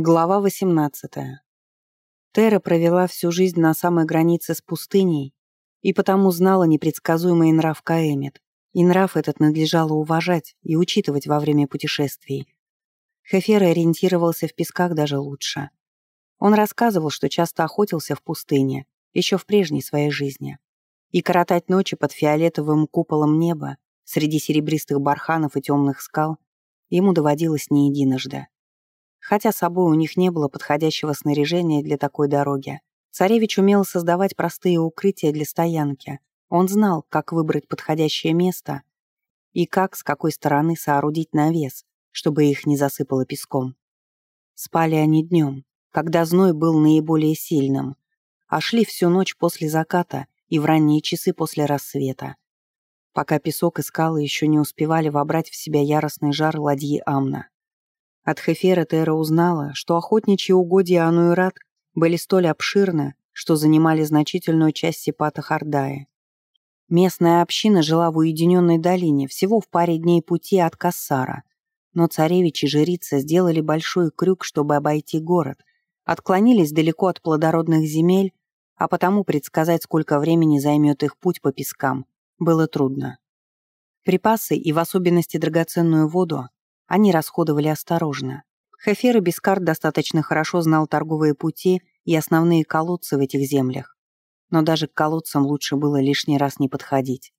Глава 18. Тера провела всю жизнь на самой границе с пустыней и потому знала непредсказуемый нрав Каэмит, и нрав этот надлежало уважать и учитывать во время путешествий. Хефер ориентировался в песках даже лучше. Он рассказывал, что часто охотился в пустыне, еще в прежней своей жизни, и коротать ночи под фиолетовым куполом неба среди серебристых барханов и темных скал ему доводилось не единожды. Хотя с собой у них не было подходящего снаряжения для такой дороги, царевич умел создавать простые укрытия для стоянки. Он знал, как выбрать подходящее место и как, с какой стороны соорудить навес, чтобы их не засыпало песком. Спали они днем, когда зной был наиболее сильным, а шли всю ночь после заката и в ранние часы после рассвета, пока песок и скалы еще не успевали вобрать в себя яростный жар ладьи Амна. От Хефера Тера узнала, что охотничьи угодья Ануэрат были столь обширны, что занимали значительную часть Сипата Хардая. Местная община жила в уединенной долине, всего в паре дней пути от Кассара, но царевич и жрица сделали большой крюк, чтобы обойти город, отклонились далеко от плодородных земель, а потому предсказать, сколько времени займет их путь по пескам, было трудно. Припасы и в особенности драгоценную воду они расходовали осторожно. Хефер и Бискард достаточно хорошо знал торговые пути и основные колодцы в этих землях. Но даже к колодцам лучше было лишний раз не подходить.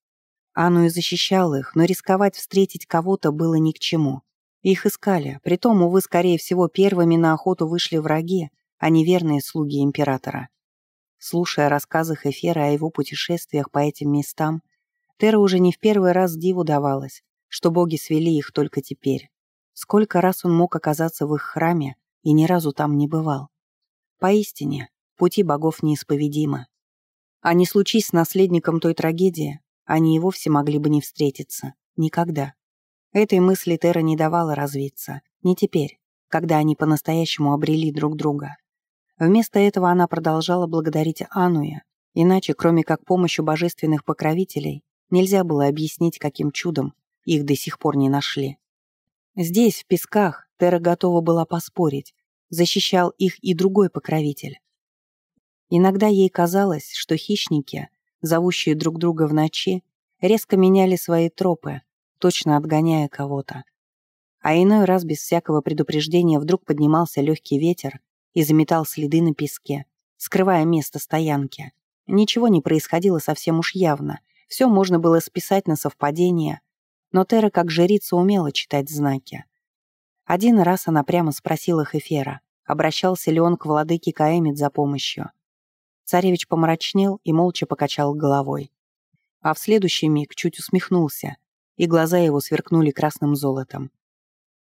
Анну и защищал их, но рисковать встретить кого-то было ни к чему. Их искали, притом, увы, скорее всего, первыми на охоту вышли враги, а не верные слуги императора. Слушая рассказы Хефера о его путешествиях по этим местам, Тера уже не в первый раз диву давалась, что боги свели их только теперь. Сколько раз он мог оказаться в их храме и ни разу там не бывал. Поистине, пути богов неисповедимы. А не случись с наследником той трагедии, они и вовсе могли бы не встретиться. Никогда. Этой мысли Тера не давала развиться. Не теперь, когда они по-настоящему обрели друг друга. Вместо этого она продолжала благодарить Ануя, иначе, кроме как помощью божественных покровителей, нельзя было объяснить, каким чудом их до сих пор не нашли. Здесь, в песках, Тера готова была поспорить, защищал их и другой покровитель. Иногда ей казалось, что хищники, зовущие друг друга в ночи, резко меняли свои тропы, точно отгоняя кого-то. А иной раз без всякого предупреждения вдруг поднимался легкий ветер и заметал следы на песке, скрывая место стоянки. Ничего не происходило совсем уж явно, все можно было списать на совпадение, но Тера как жрица умела читать знаки. Один раз она прямо спросила Хефера, обращался ли он к владыке Каэмит за помощью. Царевич помрачнел и молча покачал головой. А в следующий миг чуть усмехнулся, и глаза его сверкнули красным золотом.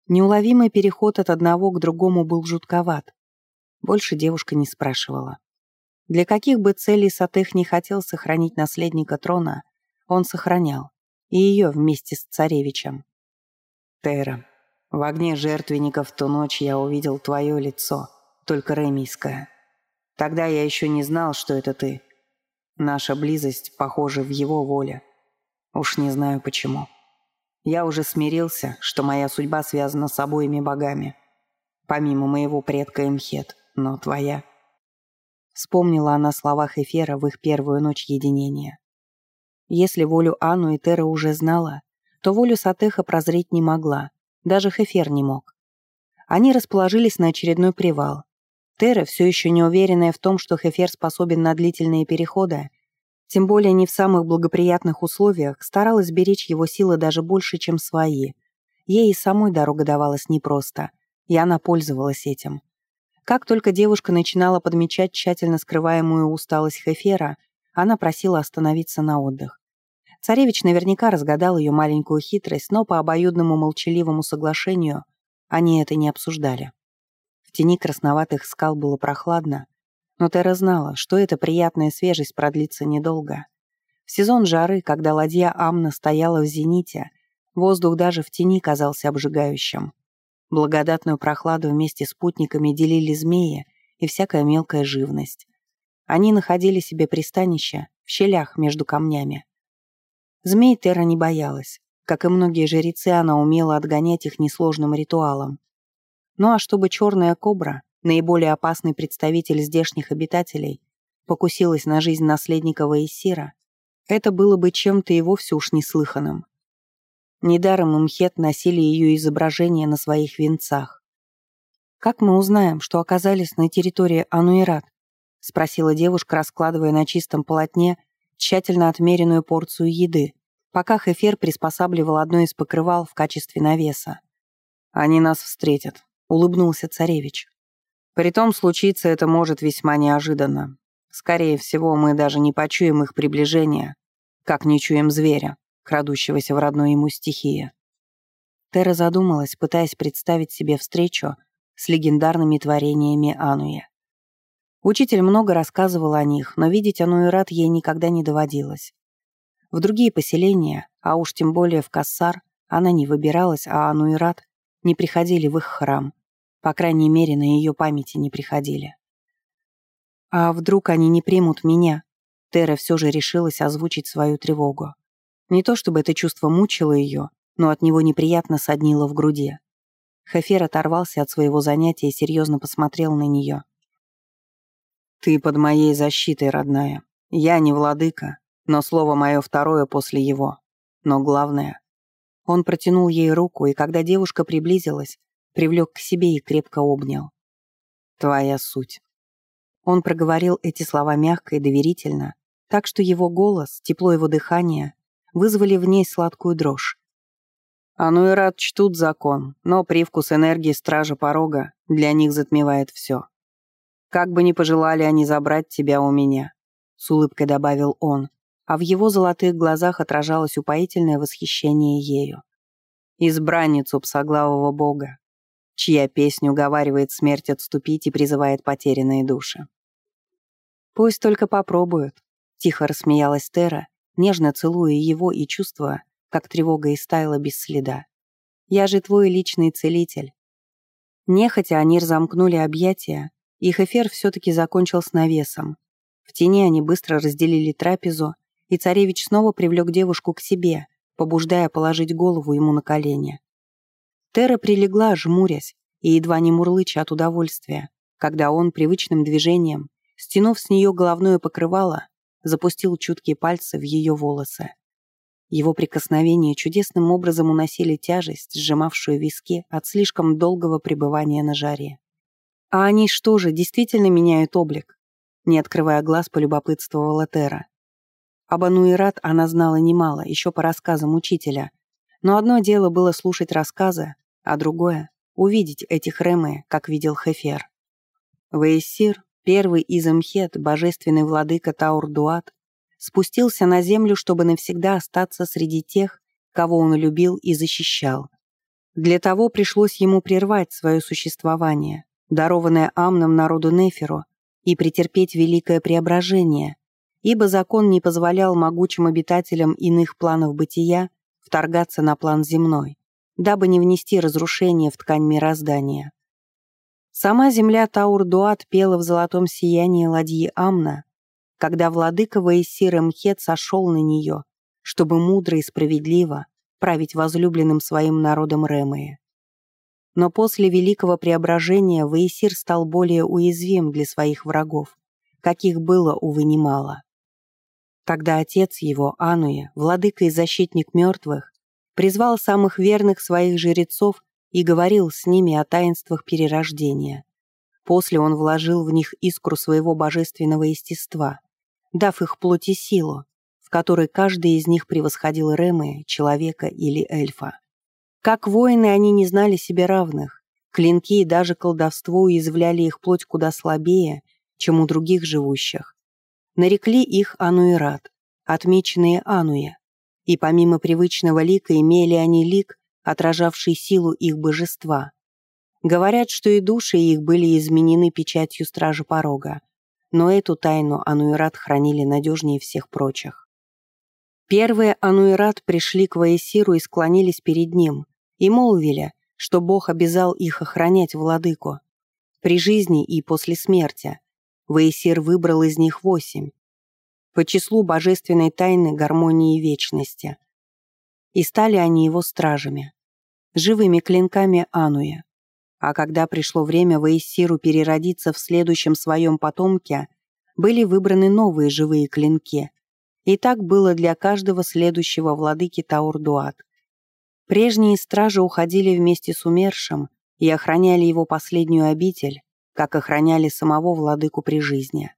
Неуловимый переход от одного к другому был жутковат. Больше девушка не спрашивала. Для каких бы целей Сатех не хотел сохранить наследника трона, он сохранял и ее вместе с царевичем. «Тера, в огне жертвенников ту ночь я увидел твое лицо, только ремийское. Тогда я еще не знал, что это ты. Наша близость похожа в его воле. Уж не знаю почему. Я уже смирился, что моя судьба связана с обоими богами. Помимо моего предка Имхет, но твоя...» Вспомнила она слова Хефера в их первую ночь единения. Если волю Анну и Тера уже знала, то волю Сатеха прозреть не могла, даже Хефер не мог. Они расположились на очередной привал. Тера, все еще не уверенная в том, что Хефер способен на длительные переходы, тем более не в самых благоприятных условиях, старалась беречь его силы даже больше, чем свои. Ей и самой дорога давалась непросто, и она пользовалась этим. Как только девушка начинала подмечать тщательно скрываемую усталость Хефера, она просила остановиться на отдых. Царевич наверняка разгадал ее маленькую хитрость, но по обоюдному молчаливому соглашению они это не обсуждали. В тени красноватых скал было прохладно, но Тера знала, что эта приятная свежесть продлится недолго. В сезон жары, когда ладья Амна стояла в зените, воздух даже в тени казался обжигающим. Благодатную прохладу вместе с путниками делили змеи и всякая мелкая живность. Они находили себе пристанище в щелях между камнями. Змей Тера не боялась. Как и многие жрецы, она умела отгонять их несложным ритуалом. Ну а чтобы черная кобра, наиболее опасный представитель здешних обитателей, покусилась на жизнь наследника Ваесира, это было бы чем-то и вовсе уж неслыханным. Недаром Имхет носили ее изображение на своих венцах. «Как мы узнаем, что оказались на территории Ануират?» — спросила девушка, раскладывая на чистом полотне тщательно отмеренную порцию еды, пока Хефер приспосабливал одно из покрывал в качестве навеса. «Они нас встретят», — улыбнулся царевич. «Притом случиться это может весьма неожиданно. Скорее всего, мы даже не почуем их приближение, как не чуем зверя, крадущегося в родной ему стихии». Тера задумалась, пытаясь представить себе встречу с легендарными творениями Ануя. Учитель много рассказывал о них, но видеть Ануэрат ей никогда не доводилось. В другие поселения, а уж тем более в Кассар, она не выбиралась, а Ануэрат не приходили в их храм. По крайней мере, на ее памяти не приходили. А вдруг они не примут меня? Тера все же решилась озвучить свою тревогу. Не то чтобы это чувство мучило ее, но от него неприятно соднило в груди. Хефер оторвался от своего занятия и серьезно посмотрел на нее. «Ты под моей защитой, родная. Я не владыка, но слово мое второе после его. Но главное...» Он протянул ей руку, и когда девушка приблизилась, привлек к себе и крепко обнял. «Твоя суть». Он проговорил эти слова мягко и доверительно, так что его голос, тепло его дыхания вызвали в ней сладкую дрожь. Ану и рад чтут закон, но привкус энергии стража порога для них затмевает все. «Как бы ни пожелали они забрать тебя у меня», — с улыбкой добавил он, а в его золотых глазах отражалось упоительное восхищение ею. Избранницу псоглавого бога, чья песня уговаривает смерть отступить и призывает потерянные души. «Пусть только попробуют», — тихо рассмеялась Тера, нежно целуя его и чувствуя, как тревога истаяла без следа. «Я же твой личный целитель». Нехотя они разомкнули объятия, их эфир все-таки закончил с навесом. В тени они быстро разделили трапезу, и царевич снова привлек девушку к себе, побуждая положить голову ему на колени. Тера прилегла, жмурясь, и едва не мурлыча от удовольствия, когда он привычным движением, стянув с нее головное покрывало, запустил чуткие пальцы в ее волосы. Его прикосновения чудесным образом уносили тяжесть, сжимавшую виски от слишком долгого пребывания на жаре. «А они что же, действительно меняют облик?» Не открывая глаз, полюбопытствовала Тера. Об Ануират она знала немало, еще по рассказам учителя. Но одно дело было слушать рассказы, а другое — увидеть этих Рэмэ, как видел Хефер. Вейсир, первый из Мхет, божественный владыка Таур-Дуат, спустился на землю, чтобы навсегда остаться среди тех, кого он любил и защищал. Для того пришлось ему прервать свое существование, дарованное Амном народу Неферу, и претерпеть великое преображение, ибо закон не позволял могучим обитателям иных планов бытия вторгаться на план земной, дабы не внести разрушение в ткань мироздания. Сама земля Таур-Дуат пела в золотом сиянии ладьи Амна, когда владыка Ваесир Мхет сошел на нее, чтобы мудро и справедливо править возлюбленным своим народом Ремые. Но после великого преображения Ваесир стал более уязвим для своих врагов, каких было, увы, немало. Тогда отец его, Ануя, владыка и защитник мертвых, призвал самых верных своих жрецов и говорил с ними о таинствах перерождения. После он вложил в них искру своего божественного естества, дав их плоти силу, в которой каждый из них превосходил Ремы, человека или эльфа. Как воины они не знали себе равных. Клинки и даже колдовство уязвляли их плоть куда слабее, чем у других живущих. Нарекли их Ануират, отмеченные Ануя, и помимо привычного лика имели они лик, отражавший силу их божества. Говорят, что и души их были изменены печатью Стража Порога, но эту тайну Ануират хранили надежнее всех прочих. Первые Ануират пришли к Ваесиру и склонились перед ним, и молвили, что Бог обязал их охранять владыку. При жизни и после смерти Ваесир выбрал из них восемь, по числу божественной тайны гармонии вечности. И стали они его стражами, живыми клинками Ануя. А когда пришло время Ваесиру переродиться в следующем своем потомке, были выбраны новые живые клинки. И так было для каждого следующего владыки Таурдуат. Прежние стражи уходили вместе с умершим и охраняли его последнюю обитель, как охраняли самого владыку при жизни.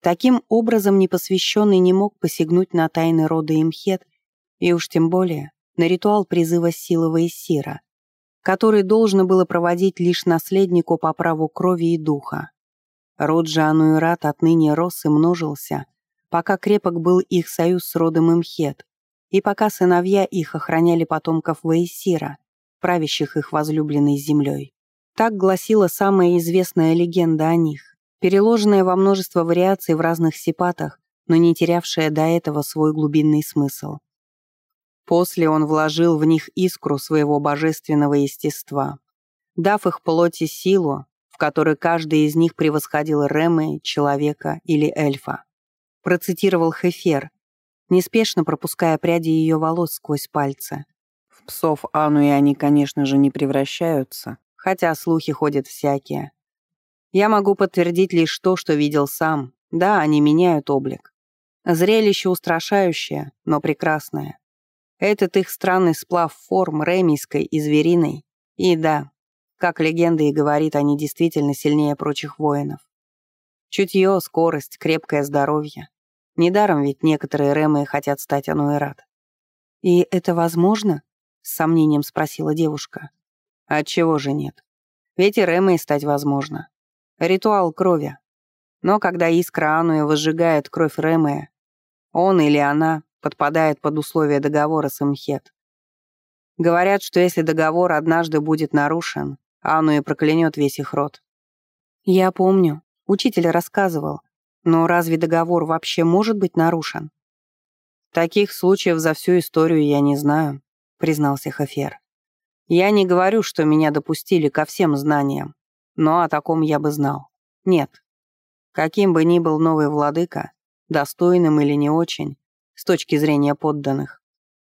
Таким образом, непосвященный не мог посягнуть на тайны рода Имхет и уж тем более на ритуал призыва силы Ваесира, который должно было проводить лишь наследнику по праву крови и духа. Род же Ануэрат отныне рос и множился, пока крепок был их союз с родом Имхет, и пока сыновья их охраняли потомков Ваесира, правящих их возлюбленной землей. Так гласила самая известная легенда о них, переложенная во множество вариаций в разных сипатах, но не терявшая до этого свой глубинный смысл. После он вложил в них искру своего божественного естества, дав их плоти силу, в которой каждый из них превосходил Ремы, человека или эльфа. Процитировал Хефер, неспешно пропуская пряди ее волос сквозь пальцы. В псов Ану и они, конечно же, не превращаются, хотя слухи ходят всякие. Я могу подтвердить лишь то, что видел сам. Да, они меняют облик. Зрелище устрашающее, но прекрасное. Этот их странный сплав форм ремийской и звериной. И да, как легенда и говорит, они действительно сильнее прочих воинов. Чутье, скорость, крепкое здоровье. Недаром ведь некоторые ремы хотят стать ануэрат. «И это возможно?» — с сомнением спросила девушка. «Отчего же нет? Ведь и ремой стать возможно. Ритуал крови. Но когда искра Ануя возжигает кровь Ремея, он или она подпадает под условия договора с Имхет. Говорят, что если договор однажды будет нарушен, Анну и проклянет весь их род. Я помню, учитель рассказывал, но разве договор вообще может быть нарушен? Таких случаев за всю историю я не знаю, признался Хафер. Я не говорю, что меня допустили ко всем знаниям, но о таком я бы знал. Нет. Каким бы ни был новый владыка, достойным или не очень, с точки зрения подданных.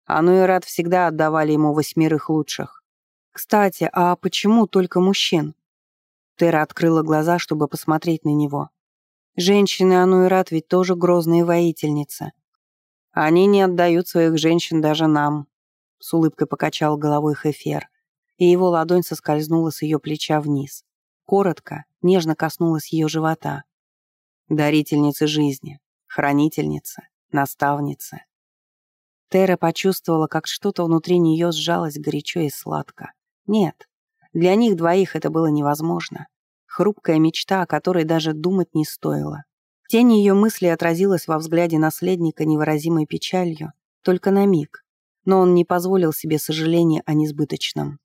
Ану и Рад всегда отдавали ему восьмерых лучших. «Кстати, а почему только мужчин?» Тера открыла глаза, чтобы посмотреть на него. «Женщины Ану и Рад ведь тоже грозные воительницы. Они не отдают своих женщин даже нам», — с улыбкой покачал головой Хефер, и его ладонь соскользнула с ее плеча вниз. Коротко, нежно коснулась ее живота. «Дарительницы жизни, хранительница, наставница. Тера почувствовала, как что-то внутри нее сжалось горячо и сладко. Нет, для них двоих это было невозможно. Хрупкая мечта, о которой даже думать не стоило. Тень ее мысли отразилась во взгляде наследника невыразимой печалью, только на миг, но он не позволил себе сожаления о несбыточном.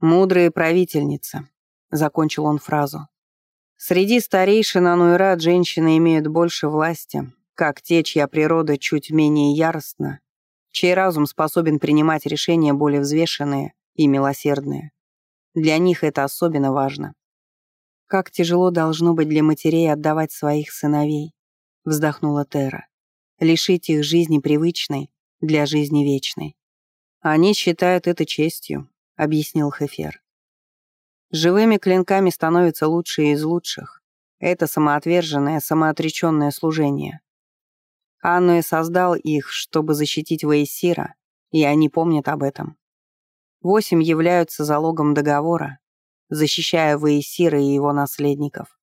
«Мудрые правительницы», — закончил он фразу. «Среди старейшин Ануэрат женщины имеют больше власти, как те, чья природа чуть менее яростна, чей разум способен принимать решения более взвешенные и милосердные. Для них это особенно важно. «Как тяжело должно быть для матерей отдавать своих сыновей», — вздохнула Тера. «Лишить их жизни привычной для жизни вечной». «Они считают это честью», — объяснил Хефер. «Живыми клинками становятся лучшие из лучших. Это самоотверженное, самоотреченное служение. Анну и создал их, чтобы защитить Вейсира, и они помнят об этом. Восемь являются залогом договора, защищая Вейсира и его наследников.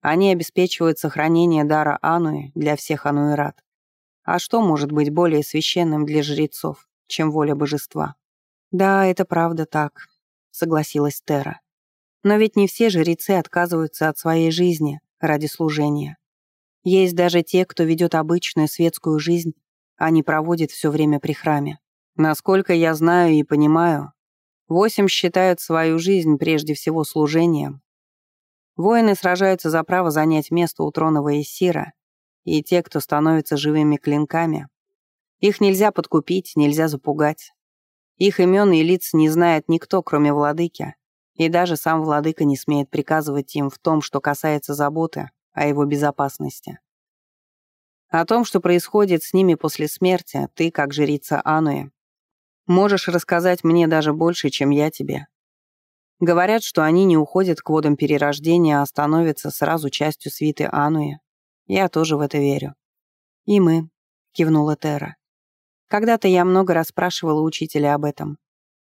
Они обеспечивают сохранение дара Ануи для всех Ануэрат. А что может быть более священным для жрецов, чем воля божества? «Да, это правда так», — согласилась Тера. «Но ведь не все жрецы отказываются от своей жизни ради служения. Есть даже те, кто ведет обычную светскую жизнь, а не проводит все время при храме. Насколько я знаю и понимаю, восемь считают свою жизнь прежде всего служением. Воины сражаются за право занять место у трона Ваесира, и те, кто становится живыми клинками. Их нельзя подкупить, нельзя запугать. Их имен и лиц не знает никто, кроме владыки, и даже сам владыка не смеет приказывать им в том, что касается заботы о его безопасности. О том, что происходит с ними после смерти, ты, как жрица Ануи, можешь рассказать мне даже больше, чем я тебе. Говорят, что они не уходят к водам перерождения, а становятся сразу частью свиты Ануи. Я тоже в это верю. И мы, кивнула Тера. Когда-то я много раз спрашивала учителя об этом.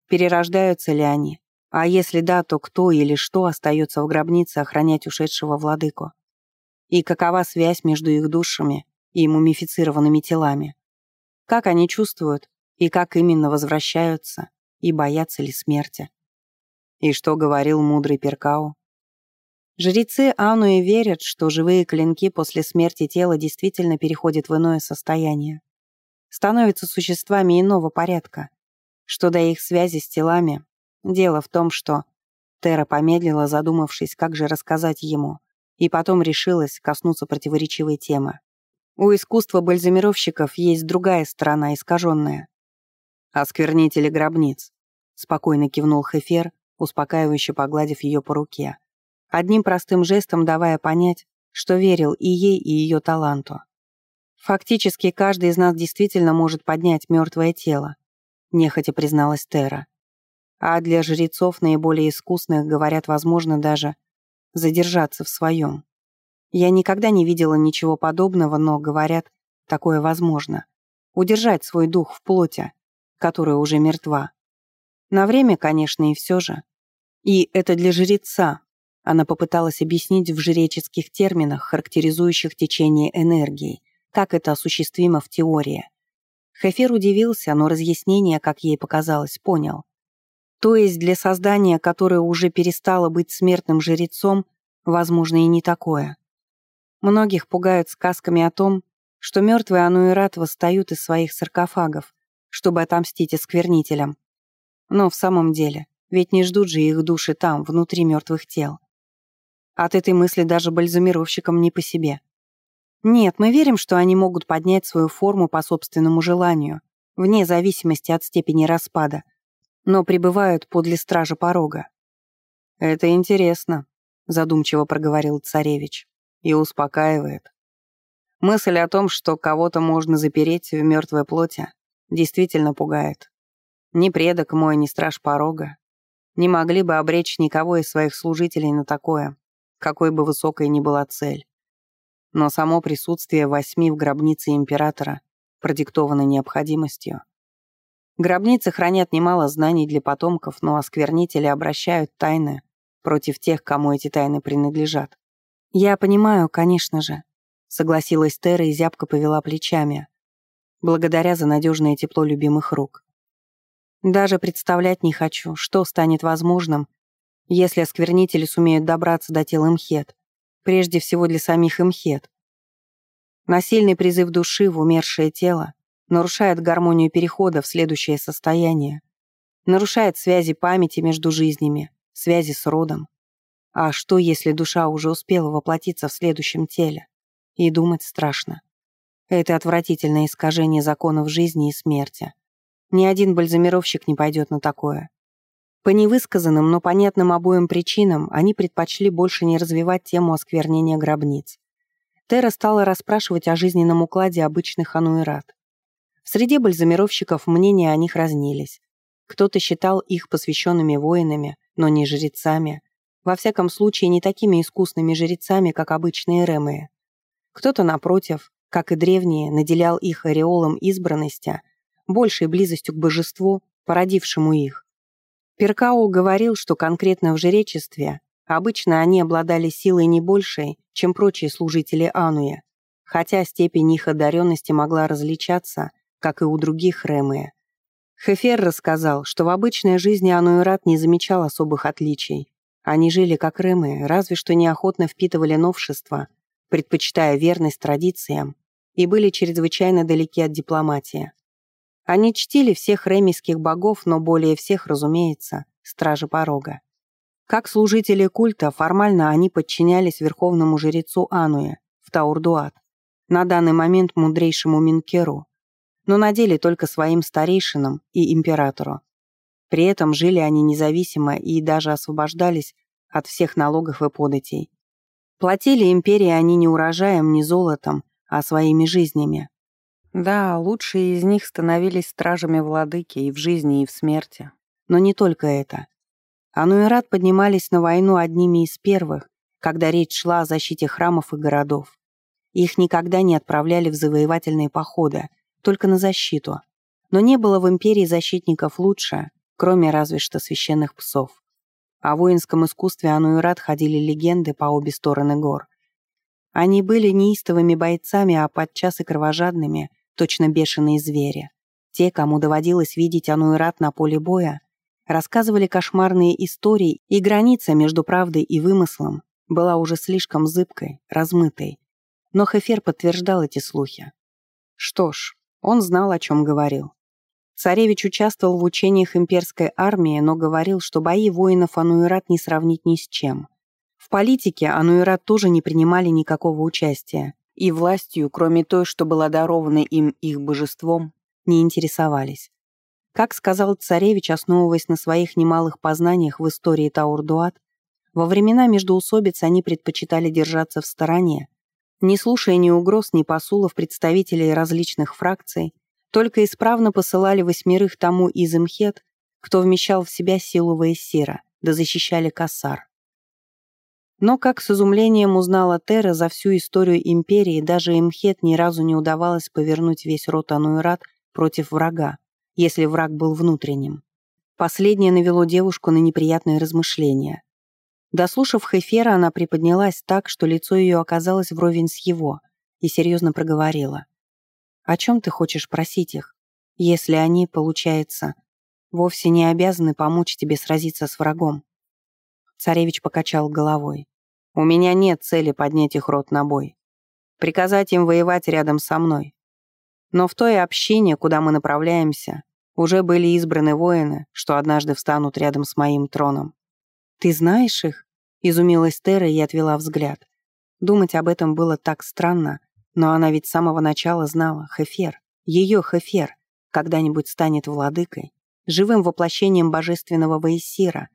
Перерождаются ли они? А если да, то кто или что остается в гробнице охранять ушедшего владыку? И какова связь между их душами и мумифицированными телами? Как они чувствуют и как именно возвращаются, и боятся ли смерти? И что говорил мудрый Перкау? Жрецы Ануи верят, что живые клинки после смерти тела действительно переходят в иное состояние. Становятся существами иного порядка. Что до их связи с телами, дело в том, что Тера помедлила, задумавшись, как же рассказать ему, и потом решилась коснуться противоречивой темы. У искусства бальзамировщиков есть другая сторона, искаженная. «Осквернители гробниц», — спокойно кивнул Хефер, успокаивающе погладив ее по руке. Одним простым жестом давая понять, что верил и ей, и ее таланту. Фактически каждый из нас действительно может поднять мертвое тело, нехотя призналась Тера. А для жрецов наиболее искусных, говорят, возможно даже задержаться в своем. Я никогда не видела ничего подобного, но, говорят, такое возможно. Удержать свой дух в плоти, которая уже мертва. На время, конечно, и все же. И это для жреца. Она попыталась объяснить в жреческих терминах, характеризующих течение энергии, как это осуществимо в теории. Хефер удивился, но разъяснение, как ей показалось, понял. То есть для создания, которое уже перестало быть смертным жрецом, возможно и не такое. Многих пугают сказками о том, что мертвые ануэрат восстают из своих саркофагов, чтобы отомстить осквернителям. Но в самом деле, ведь не ждут же их души там, внутри мертвых тел. От этой мысли даже бальзамировщикам не по себе. Нет, мы верим, что они могут поднять свою форму по собственному желанию, вне зависимости от степени распада, но пребывают подле стража порога. «Это интересно», — задумчиво проговорил царевич, и успокаивает. Мысль о том, что кого-то можно запереть в мертвой плоти, действительно пугает. Ни предок мой, ни страж порога не могли бы обречь никого из своих служителей на такое, какой бы высокой ни была цель. Но само присутствие восьми в гробнице императора продиктовано необходимостью. Гробницы хранят немало знаний для потомков, но осквернители обращают тайны против тех, кому эти тайны принадлежат. «Я понимаю, конечно же», — согласилась Тера и зябко повела плечами, благодаря за надежное тепло любимых рук. Даже представлять не хочу, что станет возможным, если осквернители сумеют добраться до тел имхет, прежде всего для самих имхет. Насильный призыв души в умершее тело нарушает гармонию перехода в следующее состояние, нарушает связи памяти между жизнями, связи с родом. А что, если душа уже успела воплотиться в следующем теле? И думать страшно. Это отвратительное искажение законов жизни и смерти. Ни один бальзамировщик не пойдет на такое. По невысказанным, но понятным обоим причинам они предпочли больше не развивать тему осквернения гробниц. Тера стала расспрашивать о жизненном укладе обычных ануэрат. В среде бальзамировщиков мнения о них разнились. Кто-то считал их посвященными воинами, но не жрецами. Во всяком случае, не такими искусными жрецами, как обычные ремы. Кто-то, напротив, как и древние, наделял их ореолом избранности, большей близостью к божеству, породившему их. Перкау говорил, что конкретно в жречестве обычно они обладали силой не большей, чем прочие служители Ануя, хотя степень их одаренности могла различаться, как и у других Ремы. Хефер рассказал, что в обычной жизни Ануэрат не замечал особых отличий. Они жили как Ремы, разве что неохотно впитывали новшества, предпочитая верность традициям, и были чрезвычайно далеки от дипломатии. Они чтили всех ремийских богов, но более всех, разумеется, стражи порога. Как служители культа, формально они подчинялись верховному жрецу Ануе в Таурдуат, на данный момент мудрейшему Минкеру, но на деле только своим старейшинам и императору. При этом жили они независимо и даже освобождались от всех налогов и податей. Платили империи они не урожаем, не золотом, а своими жизнями. Да, лучшие из них становились стражами владыки и в жизни, и в смерти. Но не только это. Ануэрат поднимались на войну одними из первых, когда речь шла о защите храмов и городов. Их никогда не отправляли в завоевательные походы, только на защиту. Но не было в империи защитников лучше, кроме разве что священных псов. О воинском искусстве Ануэрат ходили легенды по обе стороны гор. Они были неистовыми бойцами, а подчас и кровожадными, точно бешеные звери. Те, кому доводилось видеть Ануэрат на поле боя, рассказывали кошмарные истории, и граница между правдой и вымыслом была уже слишком зыбкой, размытой. Но Хефер подтверждал эти слухи. Что ж, он знал, о чем говорил. Царевич участвовал в учениях имперской армии, но говорил, что бои воинов Ануэрат не сравнить ни с чем. В политике Ануэрат тоже не принимали никакого участия, и властью, кроме той, что была дарована им их божеством, не интересовались. Как сказал царевич, основываясь на своих немалых познаниях в истории Таурдуат, во времена междоусобиц они предпочитали держаться в стороне, не слушая ни угроз, ни посулов представителей различных фракций, только исправно посылали восьмерых тому из имхет, кто вмещал в себя силу Ваесира, да защищали Кассар. Но, как с изумлением узнала Тера, за всю историю Империи даже Имхет ни разу не удавалось повернуть весь рот Ануэрат против врага, если враг был внутренним. Последнее навело девушку на неприятные размышления. Дослушав Хефера, она приподнялась так, что лицо ее оказалось вровень с его, и серьезно проговорила. О чем ты хочешь просить их, если они, получается, вовсе не обязаны помочь тебе сразиться с врагом?» Царевич покачал головой. «У меня нет цели поднять их рот на бой. Приказать им воевать рядом со мной. Но в той общине, куда мы направляемся, уже были избраны воины, что однажды встанут рядом с моим троном. «Ты знаешь их?» — изумилась Тера и отвела взгляд. Думать об этом было так странно, но она ведь с самого начала знала, Хефер, ее Хефер, когда-нибудь станет владыкой, живым воплощением божественного Ваесира,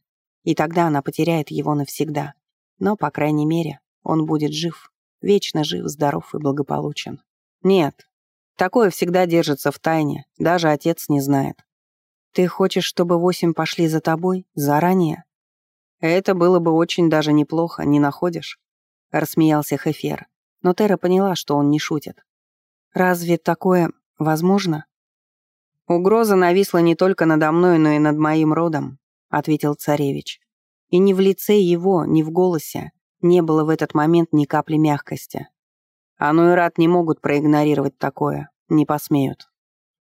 и тогда она потеряет его навсегда. Но, по крайней мере, он будет жив, вечно жив, здоров и благополучен. Нет, такое всегда держится в тайне, даже отец не знает. Ты хочешь, чтобы восемь пошли за тобой? Заранее? Это было бы очень даже неплохо, не находишь? Рассмеялся Хефер но Тера поняла, что он не шутит. «Разве такое возможно?» «Угроза нависла не только надо мной, но и над моим родом», — ответил царевич. И ни в лице его, ни в голосе не было в этот момент ни капли мягкости. Ануэрат не могут проигнорировать такое, не посмеют.